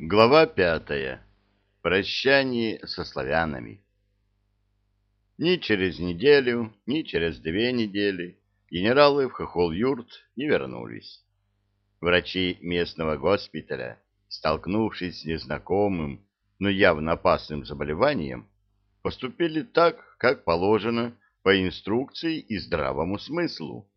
Глава пятая. Прощание со славянами. Ни через неделю, ни через две недели генералы в Хохол-Юрт не вернулись. Врачи местного госпиталя, столкнувшись с незнакомым, но явно опасным заболеванием, поступили так, как положено по инструкции и здравому смыслу.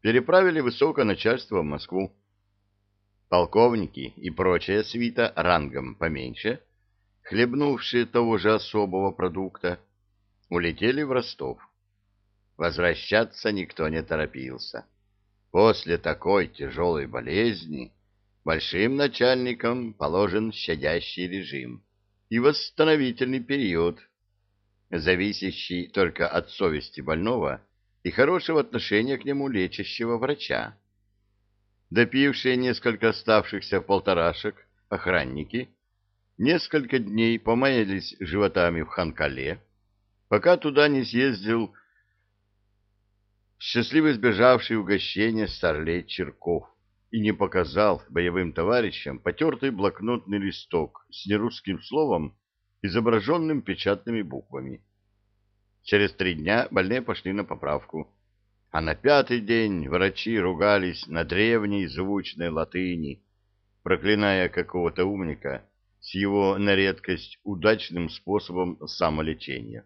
Переправили высокое начальство в Москву полковники и прочая свита рангом поменьше, хлебнувшие того же особого продукта, улетели в Ростов. Возвращаться никто не торопился. После такой тяжелой болезни большим начальникам положен щадящий режим и восстановительный период, зависящий только от совести больного и хорошего отношения к нему лечащего врача. Допившие несколько оставшихся полторашек охранники несколько дней помаялись животами в Ханкале, пока туда не съездил счастливо избежавший угощения старлей Черков и не показал боевым товарищам потертый блокнотный листок с нерусским словом, изображенным печатными буквами. Через три дня больные пошли на поправку а на пятый день врачи ругались на древней звучной латыни, проклиная какого-то умника с его на редкость удачным способом самолечения.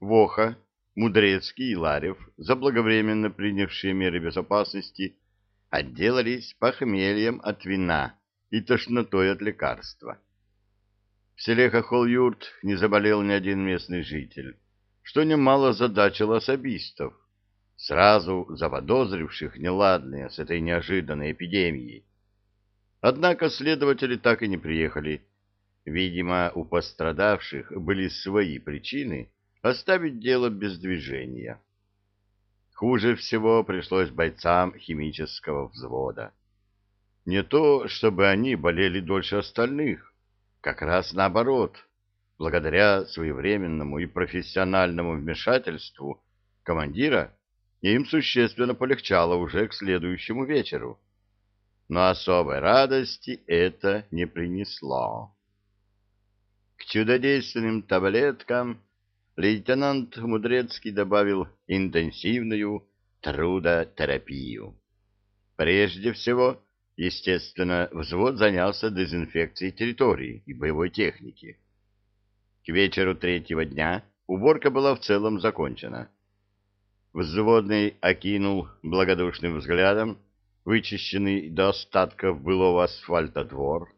Воха, Мудрецкий и Ларев, заблаговременно принявшие меры безопасности, отделались похмельем от вина и тошнотой от лекарства. В селе Хохол-Юрт не заболел ни один местный житель, что немало задачило особистов, сразу заподозривших неладное с этой неожиданной эпидемией. Однако следователи так и не приехали. Видимо, у пострадавших были свои причины оставить дело без движения. Хуже всего пришлось бойцам химического взвода. Не то, чтобы они болели дольше остальных, как раз наоборот. Благодаря своевременному и профессиональному вмешательству командира им существенно полегчало уже к следующему вечеру. Но особой радости это не принесло. К чудодейственным таблеткам лейтенант Мудрецкий добавил интенсивную трудотерапию. Прежде всего, естественно, взвод занялся дезинфекцией территории и боевой техники. К вечеру третьего дня уборка была в целом закончена. Взводный окинул благодушным взглядом вычищенный до остатков былого асфальта двор,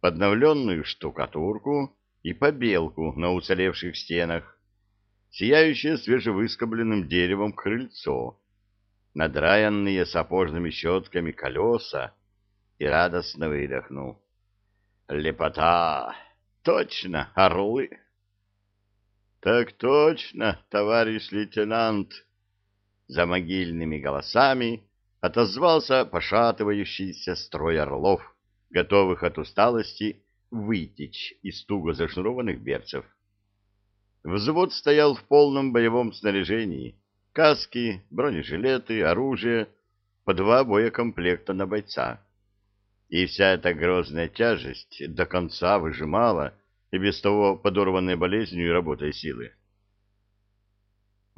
подновленную штукатурку и побелку на уцелевших стенах, сияющее свежевыскобленным деревом крыльцо, надраенные сапожными щетками колеса, и радостно выдохнул. «Лепота! Точно, орлы!» «Так точно, товарищ лейтенант!» За могильными голосами отозвался пошатывающийся строй орлов, готовых от усталости вытечь из туго зашнурованных берцев. Взвод стоял в полном боевом снаряжении. Каски, бронежилеты, оружие, по два боекомплекта на бойца. И вся эта грозная тяжесть до конца выжимала и без того подорванные болезнью и работой силы.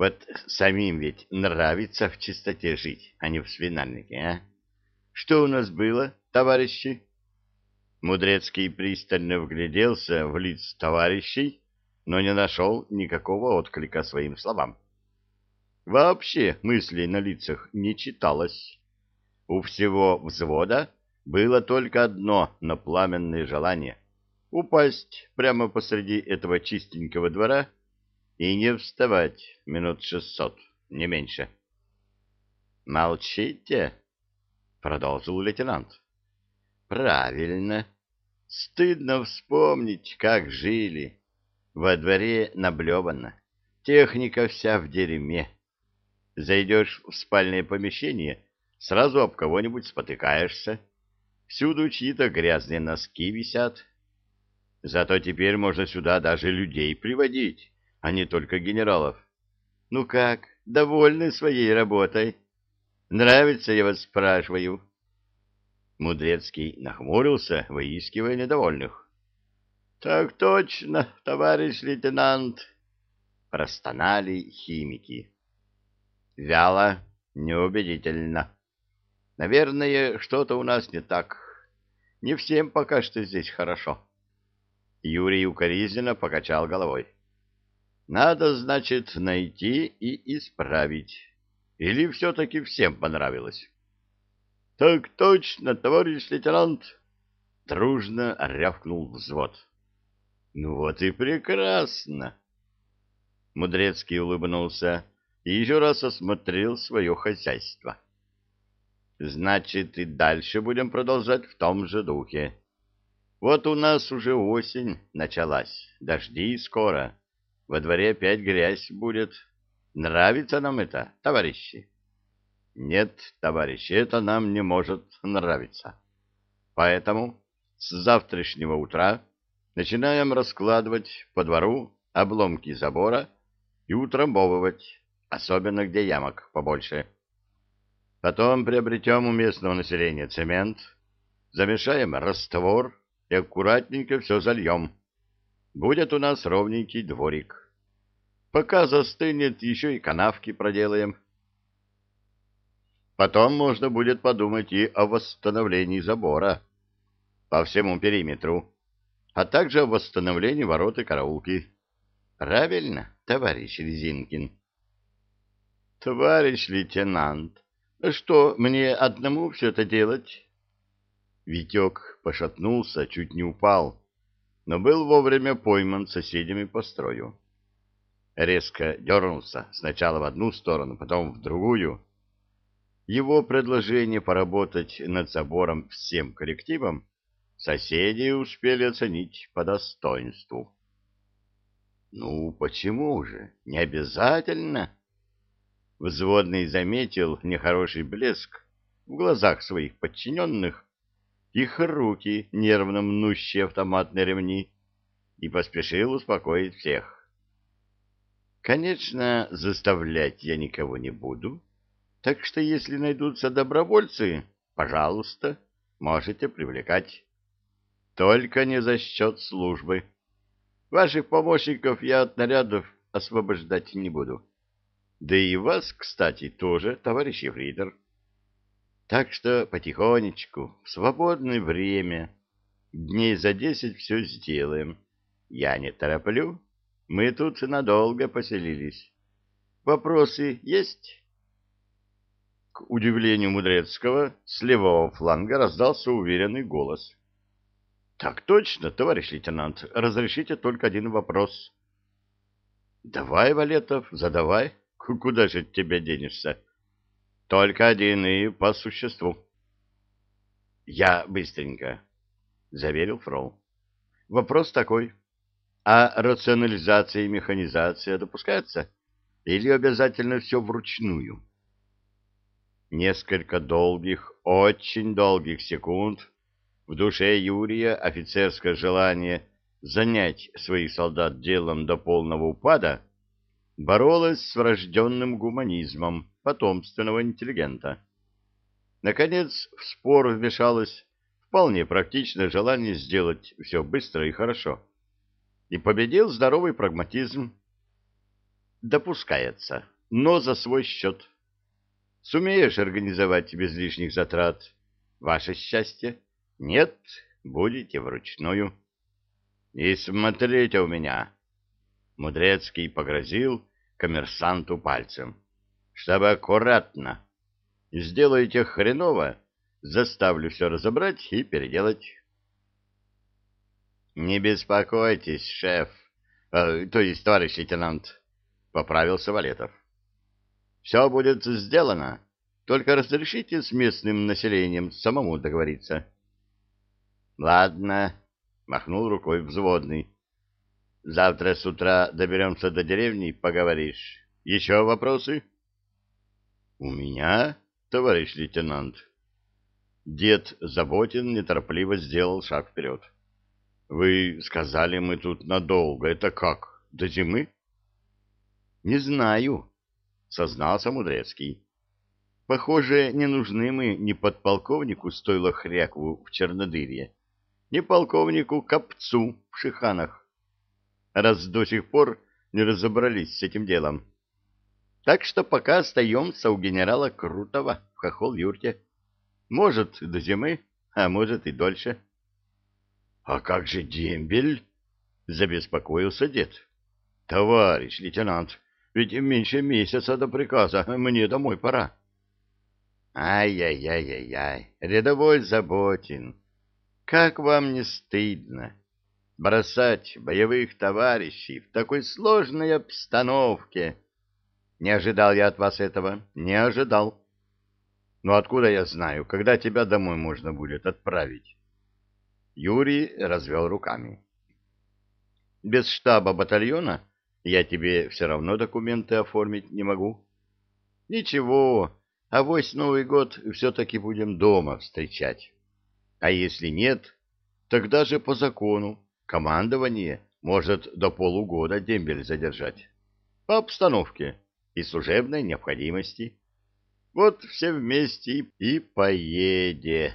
Вот самим ведь нравится в чистоте жить, а не в свинарнике, а? Что у нас было, товарищи? Мудрецкий пристально вгляделся в лиц товарищей, но не нашел никакого отклика своим словам. Вообще мыслей на лицах не читалось. У всего взвода было только одно, но пламенное желание — упасть прямо посреди этого чистенького двора — и не вставать минут шестьсот, не меньше. «Молчите?» — продолжил лейтенант. «Правильно. Стыдно вспомнить, как жили. Во дворе наблевано. Техника вся в дерьме. Зайдешь в спальное помещение, сразу об кого-нибудь спотыкаешься. Всюду чьи-то грязные носки висят. Зато теперь можно сюда даже людей приводить а не только генералов. Ну как, довольны своей работой? Нравится, я вас спрашиваю? Мудрецкий нахмурился, выискивая недовольных. — Так точно, товарищ лейтенант, — простонали химики. — Вяло, неубедительно. Наверное, что-то у нас не так. Не всем пока что здесь хорошо. Юрий укоризненно покачал головой. Надо, значит, найти и исправить. Или все-таки всем понравилось? — Так точно, товарищ лейтенант! — дружно рявкнул взвод. — Ну вот и прекрасно! Мудрецкий улыбнулся и еще раз осмотрел свое хозяйство. Значит, и дальше будем продолжать в том же духе. Вот у нас уже осень началась, дожди скоро. Во дворе опять грязь будет. Нравится нам это, товарищи? Нет, товарищи, это нам не может нравиться. Поэтому с завтрашнего утра начинаем раскладывать по двору обломки забора и утрамбовывать, особенно где ямок побольше. Потом приобретем у местного населения цемент, замешаем раствор и аккуратненько все зальем. Будет у нас ровненький дворик. Пока застынет, еще и канавки проделаем. Потом можно будет подумать и о восстановлении забора по всему периметру, а также о восстановлении ворот и караулки. Правильно, товарищ Резинкин? Товарищ лейтенант, что, мне одному все это делать? Витек пошатнулся, чуть не упал, но был вовремя пойман соседями по строю. Резко дернулся сначала в одну сторону, потом в другую. Его предложение поработать над забором всем коллективом соседи успели оценить по достоинству. «Ну, почему же? Не обязательно?» Взводный заметил нехороший блеск в глазах своих подчиненных, их руки, нервно мнущие автоматные ремни, и поспешил успокоить всех. Конечно, заставлять я никого не буду, так что если найдутся добровольцы, пожалуйста, можете привлекать. Только не за счет службы. Ваших помощников я от нарядов освобождать не буду. Да и вас, кстати, тоже, товарищ Ефритор. Так что потихонечку, в свободное время, дней за десять все сделаем. Я не тороплю, мы тут надолго поселились. Вопросы есть? К удивлению Мудрецкого, с левого фланга раздался уверенный голос. — Так точно, товарищ лейтенант, разрешите только один вопрос. — Давай, Валетов, задавай. Куда же тебя денешься? Только один и по существу. Я быстренько, заверил Фрол. Вопрос такой. А рационализация и механизация допускаются? Или обязательно все вручную? Несколько долгих, очень долгих секунд в душе Юрия офицерское желание занять своих солдат делом до полного упада боролась с врожденным гуманизмом потомственного интеллигента. Наконец, в спор вмешалось вполне практичное желание сделать все быстро и хорошо. И победил здоровый прагматизм. Допускается, но за свой счет. Сумеешь организовать без лишних затрат ваше счастье? Нет, будете вручную. И смотрите у меня, Мудрецкий погрозил коммерсанту пальцем. «Чтобы аккуратно. Сделайте хреново, заставлю все разобрать и переделать». «Не беспокойтесь, шеф, э, то есть товарищ лейтенант», — поправился Валетов. «Все будет сделано, только разрешите с местным населением самому договориться». «Ладно», — махнул рукой взводный, Завтра с утра доберемся до деревни, поговоришь. Еще вопросы? — У меня, товарищ лейтенант. Дед Заботин неторопливо сделал шаг вперед. — Вы сказали, мы тут надолго. Это как, до зимы? — Не знаю, — сознался Мудрецкий. — Похоже, не нужны мы ни подполковнику стойло хрякову в Чернодырье, ни полковнику Копцу в Шиханах, раз до сих пор не разобрались с этим делом. Так что пока остаемся у генерала Крутого в хохол-юрте. Может, до зимы, а может и дольше. — А как же дембель? — забеспокоился дед. — Товарищ лейтенант, ведь меньше месяца до приказа, мне домой пора. Ай-яй-яй-яй-яй, рядовой Заботин, как вам не стыдно бросать боевых товарищей в такой сложной обстановке? Не ожидал я от вас этого, не ожидал. Но откуда я знаю, когда тебя домой можно будет отправить? Юрий развел руками. Без штаба батальона я тебе все равно документы оформить не могу. Ничего, авось Новый год все-таки будем дома встречать. А если нет, тогда же по закону командование может до полугода дембель задержать. По обстановке и служебной необходимости. Вот все вместе и поедем.